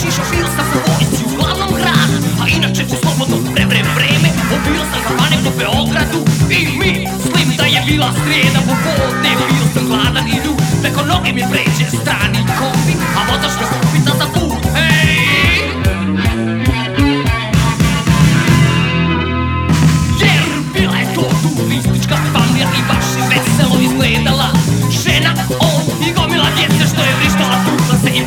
Loši šofir sam u vojsci u glavnom gradu. A inače u slobodno vreme vreme. Obio sam kafane do Beogradu. I mi slim da je bila srijeda popodne Bio sam gladan i ljud Preko noge mi pređe strani kombi A vozač me upita za tu Hej! Jer je to turistička familija I baš je veselo izledala Žena, on i gomila djece Što je vrištala, tužno se i